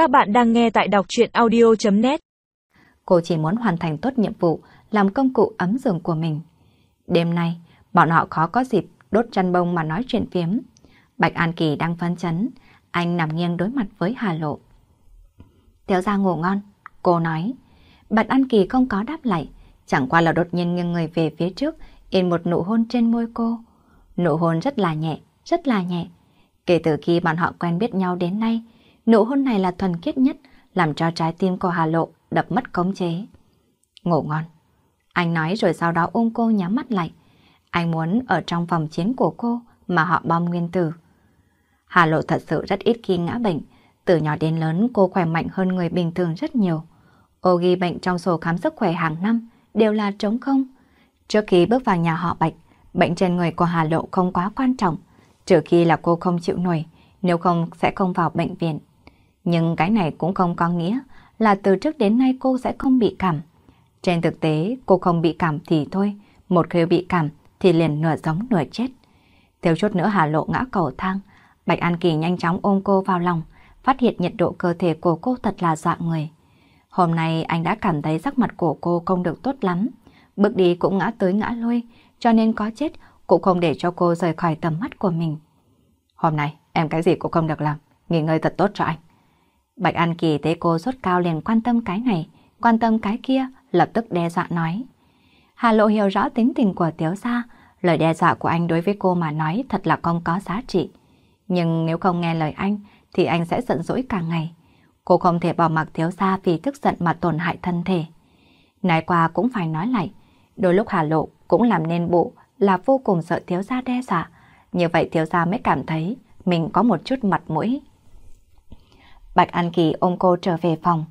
Các bạn đang nghe tại đọc chuyện audio.net Cô chỉ muốn hoàn thành tốt nhiệm vụ, làm công cụ ấm giường của mình. Đêm nay, bọn họ khó có dịp đốt chăn bông mà nói chuyện phiếm. Bạch An Kỳ đang phấn chấn, anh nằm nghiêng đối mặt với Hà Lộ. Tiểu ra ngủ ngon, cô nói. Bạch An Kỳ không có đáp lại, chẳng qua là đột nhiên nghiêng người về phía trước, in một nụ hôn trên môi cô. Nụ hôn rất là nhẹ, rất là nhẹ. Kể từ khi bọn họ quen biết nhau đến nay, nụ hôn này là thuần khiết nhất, làm cho trái tim của Hà Lộ đập mất khống chế. Ngủ ngon. Anh nói rồi sau đó ôm cô nhắm mắt lại. Anh muốn ở trong phòng chiến của cô mà họ bom nguyên tử. Hà Lộ thật sự rất ít khi ngã bệnh. Từ nhỏ đến lớn cô khỏe mạnh hơn người bình thường rất nhiều. Ô ghi bệnh trong sổ khám sức khỏe hàng năm đều là trống không. Trước khi bước vào nhà họ Bạch, bệnh trên người của Hà Lộ không quá quan trọng. Trừ khi là cô không chịu nổi, nếu không sẽ không vào bệnh viện. Nhưng cái này cũng không có nghĩa là từ trước đến nay cô sẽ không bị cảm. Trên thực tế, cô không bị cảm thì thôi, một khi bị cảm thì liền nửa giống nửa chết. Thiếu chút nữa Hà Lộ ngã cầu thang, Bạch An Kỳ nhanh chóng ôm cô vào lòng, phát hiện nhiệt độ cơ thể của cô thật là dọa người. Hôm nay anh đã cảm thấy sắc mặt của cô không được tốt lắm, bước đi cũng ngã tới ngã lui, cho nên có chết cũng không để cho cô rời khỏi tầm mắt của mình. Hôm nay em cái gì cũng không được làm, nghỉ ngơi thật tốt cho anh. Bạch An Kỳ thấy cô sốt cao liền quan tâm cái này, quan tâm cái kia, lập tức đe dọa nói. Hà Lộ hiểu rõ tính tình của Tiếu Sa, lời đe dọa của anh đối với cô mà nói thật là không có giá trị. Nhưng nếu không nghe lời anh, thì anh sẽ giận dỗi cả ngày. Cô không thể bỏ mặc Tiếu Sa vì tức giận mà tổn hại thân thể. Nói qua cũng phải nói lại, đôi lúc Hà Lộ cũng làm nên bộ là vô cùng sợ Tiếu Sa đe dọa. Như vậy Tiếu Sa mới cảm thấy mình có một chút mặt mũi. Bạch An Kỳ ôm cô trở về phòng.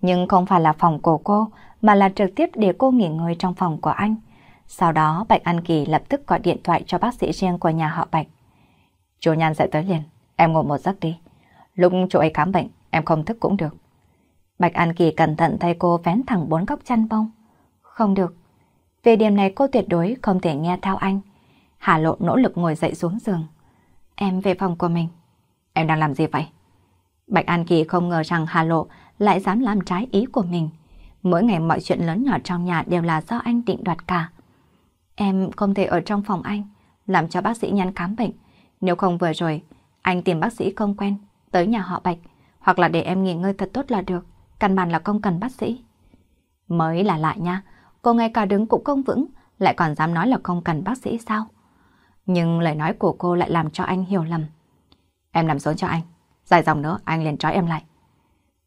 Nhưng không phải là phòng của cô, mà là trực tiếp để cô nghỉ ngơi trong phòng của anh. Sau đó Bạch An Kỳ lập tức gọi điện thoại cho bác sĩ riêng của nhà họ Bạch. Chú Nhan dậy tới liền, em ngủ một giấc đi. Lúc chú ấy khám bệnh, em không thức cũng được. Bạch An Kỳ cẩn thận thay cô vén thẳng bốn góc chăn bông. Không được. Về điểm này cô tuyệt đối không thể nghe theo anh. Hà Lộ nỗ lực ngồi dậy xuống giường. Em về phòng của mình. Em đang làm gì vậy? Bạch An Kỳ không ngờ rằng Hà Lộ lại dám làm trái ý của mình. Mỗi ngày mọi chuyện lớn nhỏ trong nhà đều là do anh định đoạt cả. Em không thể ở trong phòng anh, làm cho bác sĩ nhắn khám bệnh. Nếu không vừa rồi, anh tìm bác sĩ không quen, tới nhà họ Bạch, hoặc là để em nghỉ ngơi thật tốt là được, căn bản là không cần bác sĩ. Mới là lại nha, cô ngay cả đứng cũng không vững, lại còn dám nói là không cần bác sĩ sao? Nhưng lời nói của cô lại làm cho anh hiểu lầm. Em làm xuống cho anh, dài dòng nữa anh liền trói em lại.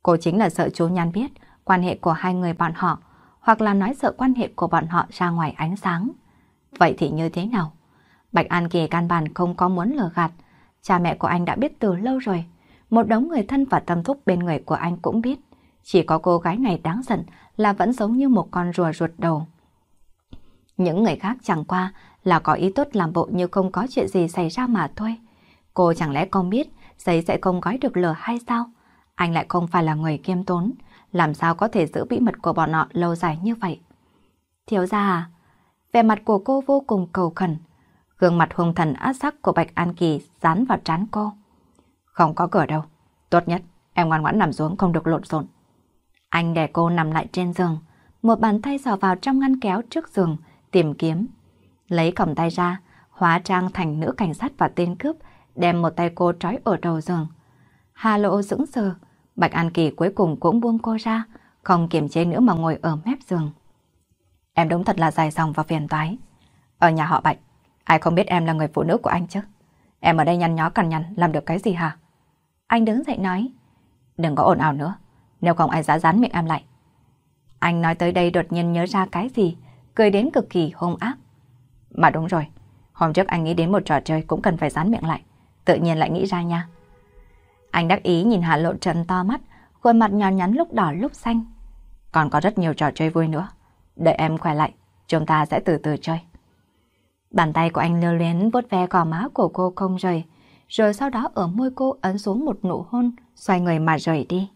Cô chính là sợ chú Nhan biết quan hệ của hai người bọn họ, hoặc là nói sợ quan hệ của bọn họ ra ngoài ánh sáng. Vậy thì như thế nào? Bạch An Kỳ căn bản không có muốn lừa gạt. Cha mẹ của anh đã biết từ lâu rồi. Một đống người thân và tâm thúc bên người của anh cũng biết. Chỉ có cô gái này đáng giận là vẫn giống như một con rùa ruột đầu. Những người khác chẳng qua là có ý tốt làm bộ như không có chuyện gì xảy ra mà thôi. Cô chẳng lẽ không biết giấy sẽ không gói được lửa hay sao? Anh lại không phải là người kiêm tốn, làm sao có thể giữ bí mật của bọn họ lâu dài như vậy? Thiếu gia à? Vẻ mặt của cô vô cùng cầu khẩn. Gương mặt hung thần ác sắc của Bạch An Kỳ dán vào trán cô. Không có cửa đâu. Tốt nhất, em ngoan ngoãn nằm xuống không được lộn xộn. Anh để cô nằm lại trên giường, một bàn tay sò vào trong ngăn kéo trước giường, tìm kiếm. Lấy còng tay ra, hóa trang thành nữ cảnh sát và tên cướp, đem một tay cô trói ở đầu giường. Hà lộ dững sờ, Bạch An Kỳ cuối cùng cũng buông cô ra, không kiềm chế nữa mà ngồi ở mép giường. Em đúng thật là dài dòng và phiền toái. Ở nhà họ Bạch, ai không biết em là người phụ nữ của anh chứ? Em ở đây nhăn nhó cằn nhằn, làm được cái gì hả? Anh đứng dậy nói. Đừng có ồn ào nữa, nếu không ai dã dán miệng em lại. Anh nói tới đây đột nhiên nhớ ra cái gì, cười đến cực kỳ hung ác. Mà đúng rồi, hôm trước anh nghĩ đến một trò chơi cũng cần phải dán miệng lại, tự nhiên lại nghĩ ra nha. Anh đắc ý nhìn Hạ Lộ Trần to mắt, khuôn mặt nhỏ nhắn lúc đỏ lúc xanh. Còn có rất nhiều trò chơi vui nữa. Đợi em khỏe lại, chúng ta sẽ từ từ chơi. Bàn tay của anh lưu luyến vuốt ve gò má của cô không rời, rồi sau đó ở môi cô ấn xuống một nụ hôn, xoay người mà rời đi.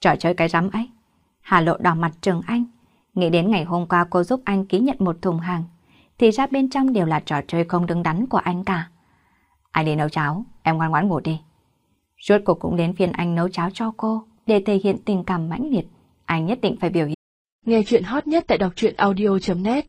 Trò chơi cái rắm ấy. Hà Lộ đỏ mặt trừng anh. Nghĩ đến ngày hôm qua cô giúp anh ký nhận một thùng hàng, thì ra bên trong đều là trò chơi không đứng đắn của anh cả. Anh đi nấu cháo, em ngoan ngoãn ngủ đi. Rốt cuộc cũng đến phiên anh nấu cháo cho cô. để thể hiện tình cảm mãnh liệt, anh nhất định phải biểu hiện. Nghe chuyện hot nhất tại đọc truyện audio.net